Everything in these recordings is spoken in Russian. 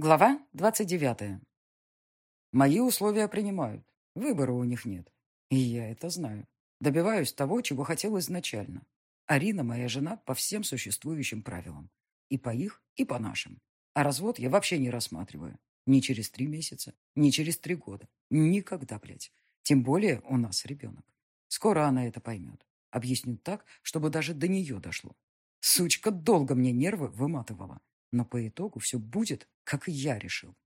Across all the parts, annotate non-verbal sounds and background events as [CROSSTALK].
Глава 29. Мои условия принимают. Выбора у них нет. И я это знаю. Добиваюсь того, чего хотел изначально. Арина моя жена по всем существующим правилам. И по их, и по нашим. А развод я вообще не рассматриваю. Ни через три месяца, ни через три года. Никогда, блядь. Тем более у нас ребенок. Скоро она это поймет. Объясню так, чтобы даже до нее дошло. Сучка долго мне нервы выматывала. Но по итогу все будет, как и я решил.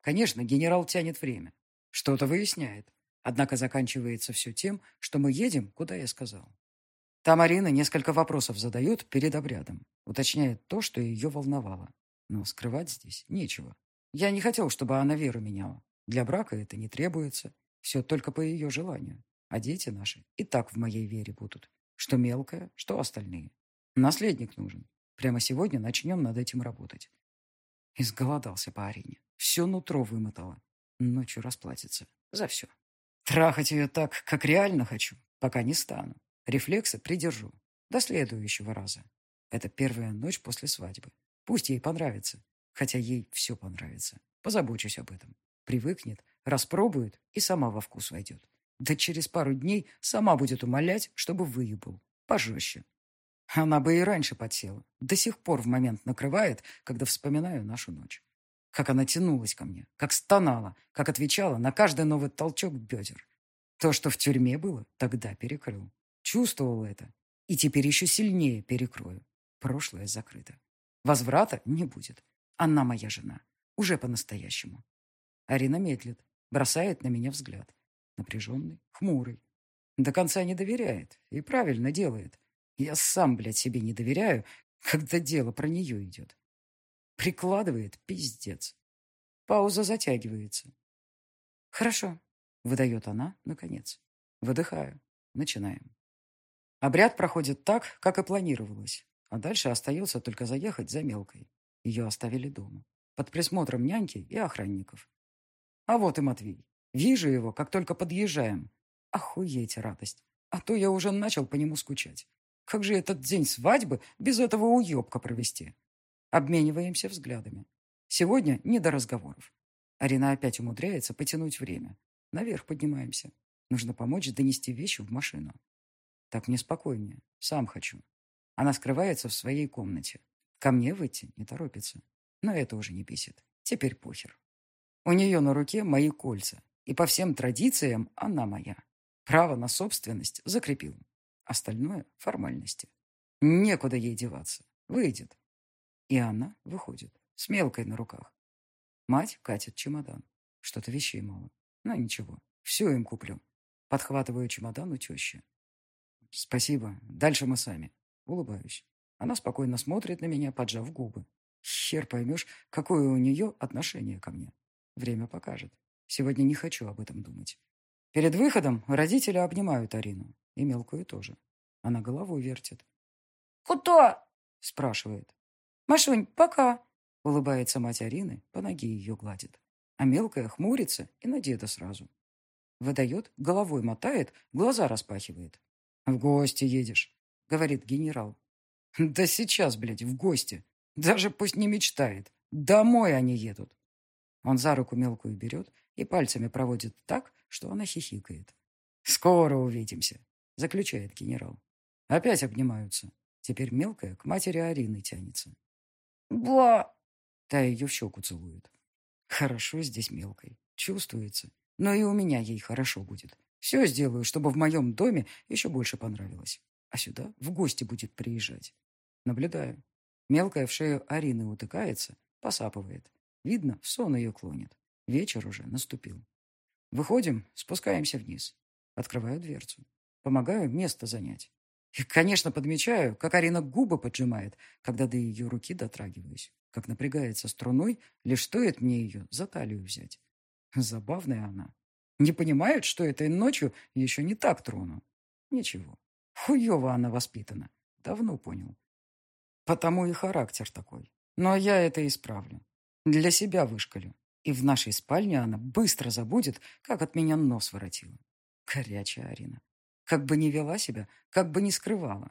Конечно, генерал тянет время. Что-то выясняет. Однако заканчивается все тем, что мы едем, куда я сказал. Там Арина несколько вопросов задает перед обрядом. Уточняет то, что ее волновало. Но скрывать здесь нечего. Я не хотел, чтобы она веру меняла. Для брака это не требуется. Все только по ее желанию. А дети наши и так в моей вере будут. Что мелкая, что остальные. Наследник нужен. Прямо сегодня начнем над этим работать. Изголодался по арене. Все нутро вымотало. Ночью расплатится. За все. Трахать ее так, как реально хочу, пока не стану. Рефлексы придержу. До следующего раза. Это первая ночь после свадьбы. Пусть ей понравится. Хотя ей все понравится. Позабочусь об этом. Привыкнет, распробует и сама во вкус войдет. Да через пару дней сама будет умолять, чтобы выебал. Пожестче. Она бы и раньше подсела. До сих пор в момент накрывает, когда вспоминаю нашу ночь. Как она тянулась ко мне, как стонала, как отвечала на каждый новый толчок бедер. То, что в тюрьме было, тогда перекрыл. Чувствовал это. И теперь еще сильнее перекрою. Прошлое закрыто. Возврата не будет. Она моя жена. Уже по-настоящему. Арина медлит, бросает на меня взгляд. Напряженный, хмурый. До конца не доверяет и правильно делает. Я сам, блядь, себе не доверяю, [LAUGHS] когда дело про нее идет. Прикладывает пиздец. Пауза затягивается. «Хорошо», — выдает она, наконец. Выдыхаю. Начинаем. Обряд проходит так, как и планировалось. А дальше остается только заехать за мелкой. Ее оставили дома. Под присмотром няньки и охранников. А вот и Матвей. Вижу его, как только подъезжаем. Охуеть радость. А то я уже начал по нему скучать. Как же этот день свадьбы без этого уебка провести? Обмениваемся взглядами. Сегодня не до разговоров. Арина опять умудряется потянуть время. Наверх поднимаемся. Нужно помочь донести вещи в машину. Так мне спокойнее. Сам хочу. Она скрывается в своей комнате. Ко мне выйти не торопится. Но это уже не бесит. Теперь похер. У нее на руке мои кольца. И по всем традициям она моя. Право на собственность закрепил. Остальное — формальности. Некуда ей деваться. Выйдет. И она выходит. С мелкой на руках. Мать катит чемодан. Что-то вещей мало. Но ничего. Все им куплю. Подхватываю чемодан у тещи. Спасибо. Дальше мы сами. Улыбаюсь. Она спокойно смотрит на меня, поджав губы. Хер поймешь, какое у нее отношение ко мне. Время покажет. Сегодня не хочу об этом думать. Перед выходом родители обнимают Арину. И мелкую тоже. Она головой вертит. «Куда?» – спрашивает. «Машунь, пока!» – улыбается мать Арины, по ноге ее гладит. А мелкая хмурится и на деда сразу. Выдает, головой мотает, глаза распахивает. «В гости едешь», — говорит генерал. «Да сейчас, блядь, в гости. Даже пусть не мечтает. Домой они едут». Он за руку мелкую берет и пальцами проводит так, что она хихикает. «Скоро увидимся», — заключает генерал. Опять обнимаются. Теперь мелкая к матери Арины тянется. «Ба!» Та ее в щеку целует. Хорошо здесь мелкой. Чувствуется. Но и у меня ей хорошо будет. Все сделаю, чтобы в моем доме еще больше понравилось. А сюда в гости будет приезжать. Наблюдаю. Мелкая в шею Арины утыкается, посапывает. Видно, в сон ее клонит. Вечер уже наступил. Выходим, спускаемся вниз. Открываю дверцу. Помогаю место занять. И, конечно, подмечаю, как Арина губы поджимает, когда до ее руки дотрагиваюсь. Как напрягается струной, лишь стоит мне ее за талию взять. Забавная она. Не понимает, что этой ночью еще не так трону. Ничего. Хуево она воспитана. Давно понял. Потому и характер такой. Но я это исправлю. Для себя вышкалю. И в нашей спальне она быстро забудет, как от меня нос воротила. Горячая Арина. Как бы ни вела себя, как бы ни скрывала.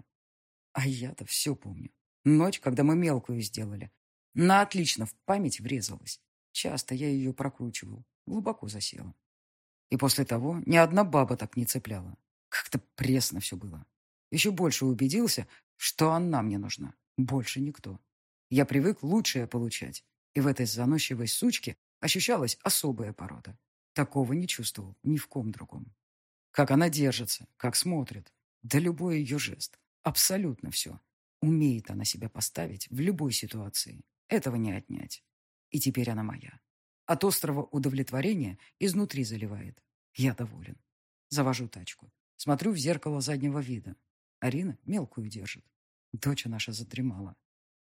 А я-то все помню. Ночь, когда мы мелкую сделали. На отлично в память врезалась. Часто я ее прокручивал. Глубоко засела. И после того ни одна баба так не цепляла. Как-то пресно все было. Еще больше убедился, что она мне нужна. Больше никто. Я привык лучшее получать. И в этой заносчивой сучке ощущалась особая порода. Такого не чувствовал ни в ком другом. Как она держится, как смотрит. Да любой ее жест. Абсолютно все. Умеет она себя поставить в любой ситуации. Этого не отнять. И теперь она моя. От острого удовлетворения изнутри заливает. Я доволен. Завожу тачку. Смотрю в зеркало заднего вида. Арина мелкую держит. Доча наша задремала.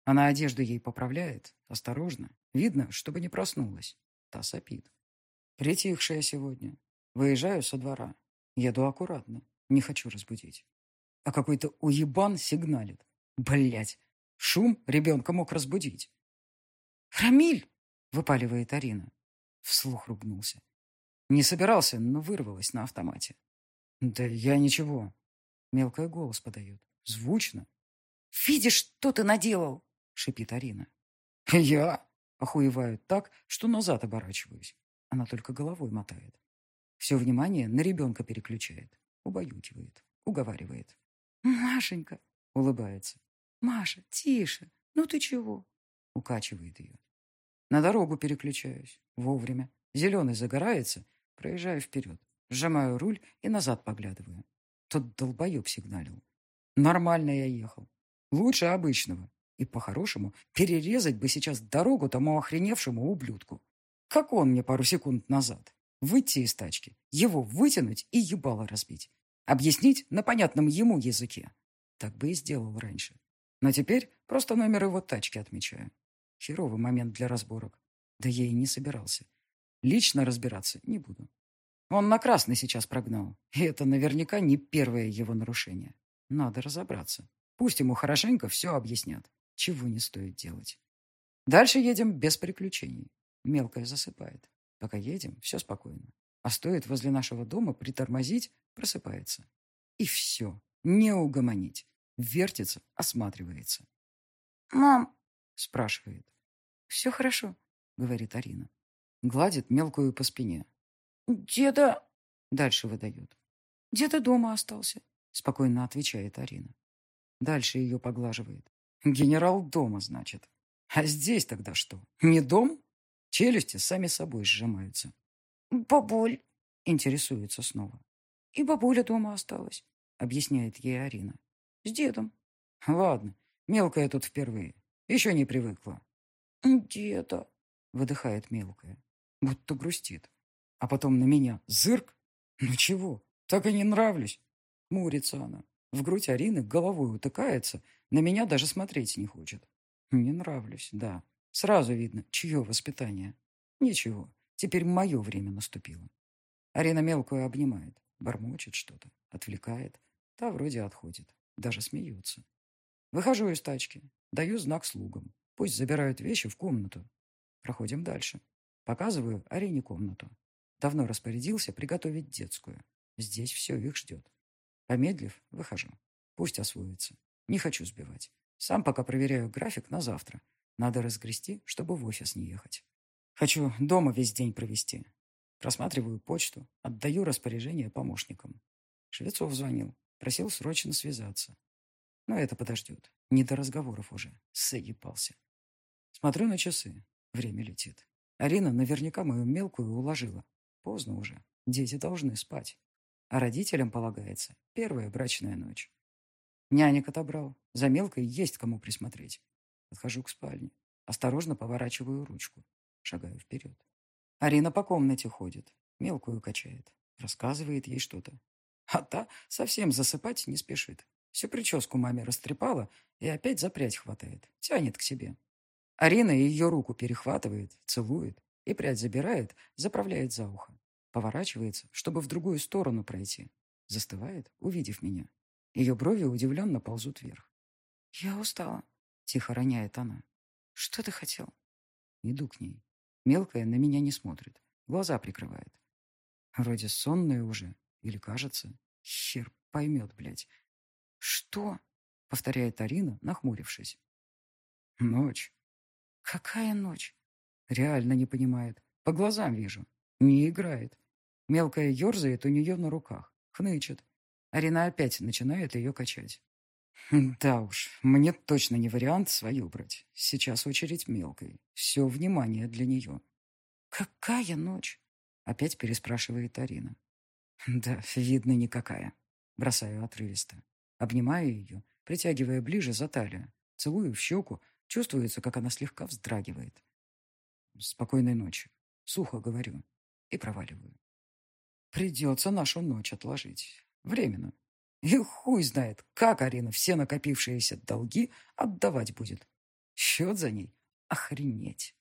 Она одежду ей поправляет, осторожно. Видно, чтобы не проснулась. Та сопит. Притихшая сегодня. Выезжаю со двора. Еду аккуратно. Не хочу разбудить. А какой-то уебан сигналит. Блять. Шум ребенка мог разбудить. «Рамиль!» — выпаливает Арина. Вслух ругнулся. Не собирался, но вырвалась на автомате. «Да я ничего». Мелкая голос подает. Звучно. «Видишь, что ты наделал?» — шипит Арина. «Я?» — охуевают так, что назад оборачиваюсь. Она только головой мотает. Все внимание на ребенка переключает. Убаюкивает. Уговаривает. «Машенька!» — улыбается. «Маша, тише! Ну ты чего?» Укачивает ее. На дорогу переключаюсь. Вовремя. Зеленый загорается. Проезжаю вперед. Сжимаю руль и назад поглядываю. Тот долбоеб сигналил. Нормально я ехал. Лучше обычного. И по-хорошему перерезать бы сейчас дорогу тому охреневшему ублюдку. Как он мне пару секунд назад. Выйти из тачки, его вытянуть и ебало разбить. Объяснить на понятном ему языке. Так бы и сделал раньше. Но теперь просто номер его тачки отмечаю. Херовый момент для разборок. Да я и не собирался. Лично разбираться не буду. Он на красный сейчас прогнал. И это наверняка не первое его нарушение. Надо разобраться. Пусть ему хорошенько все объяснят, чего не стоит делать. Дальше едем без приключений. Мелкая засыпает. Пока едем, все спокойно. А стоит возле нашего дома притормозить, просыпается. И все. Не угомонить. Вертится, осматривается. «Мам!» – спрашивает. «Все хорошо», – говорит Арина. Гладит мелкую по спине. «Деда...» – дальше выдает. «Деда дома остался», – спокойно отвечает Арина. Дальше ее поглаживает. «Генерал дома, значит. А здесь тогда что? Не дом?» Челюсти сами собой сжимаются. «Бабуль!» – интересуется снова. «И бабуля дома осталась», – объясняет ей Арина. «С дедом». «Ладно, мелкая тут впервые. Еще не привыкла. «Деда», — выдыхает мелкая, будто грустит. А потом на меня зырк. Ну чего, так и не нравлюсь. Мурится она. В грудь Арины головой утыкается, на меня даже смотреть не хочет. Не нравлюсь, да. Сразу видно, чье воспитание. Ничего, теперь мое время наступило. Арина мелкую обнимает, бормочет что-то, отвлекает. Та вроде отходит, даже смеется. Выхожу из тачки, даю знак слугам. Пусть забирают вещи в комнату. Проходим дальше. Показываю Арине комнату. Давно распорядился приготовить детскую. Здесь все их ждет. Помедлив, выхожу. Пусть освоится. Не хочу сбивать. Сам пока проверяю график на завтра. Надо разгрести, чтобы в офис не ехать. Хочу дома весь день провести. Просматриваю почту, отдаю распоряжение помощникам. Швецов звонил, просил срочно связаться. Но это подождет. Не до разговоров уже. Заебался. Смотрю на часы. Время летит. Арина наверняка мою мелкую уложила. Поздно уже. Дети должны спать. А родителям полагается первая брачная ночь. Нянек отобрал. За мелкой есть кому присмотреть. Подхожу к спальне. Осторожно поворачиваю ручку. Шагаю вперед. Арина по комнате ходит. Мелкую качает. Рассказывает ей что-то. А та совсем засыпать не спешит. Всю прическу маме растрепала и опять запрять хватает. Тянет к себе. Арина ее руку перехватывает, целует и прядь забирает, заправляет за ухо. Поворачивается, чтобы в другую сторону пройти. Застывает, увидев меня. Ее брови удивленно ползут вверх. «Я устала», — тихо роняет она. «Что ты хотел?» Иду к ней. Мелкая на меня не смотрит. Глаза прикрывает. Вроде сонная уже. Или кажется. Хер поймет, блядь. «Что?» — повторяет Арина, нахмурившись. «Ночь». «Какая ночь?» Реально не понимает. По глазам вижу. Не играет. Мелкая ерзает у нее на руках. Хнычет. Арина опять начинает ее качать. Да уж, мне точно не вариант свою брать. Сейчас очередь мелкой. Все внимание для нее. «Какая ночь?» Опять переспрашивает Арина. Да, видно, никакая. Бросаю отрывисто. Обнимаю ее, притягивая ближе за талию. Целую в щеку. Чувствуется, как она слегка вздрагивает. Спокойной ночи. Сухо говорю. И проваливаю. Придется нашу ночь отложить. Временно. И хуй знает, как Арина все накопившиеся долги отдавать будет. Счет за ней охренеть.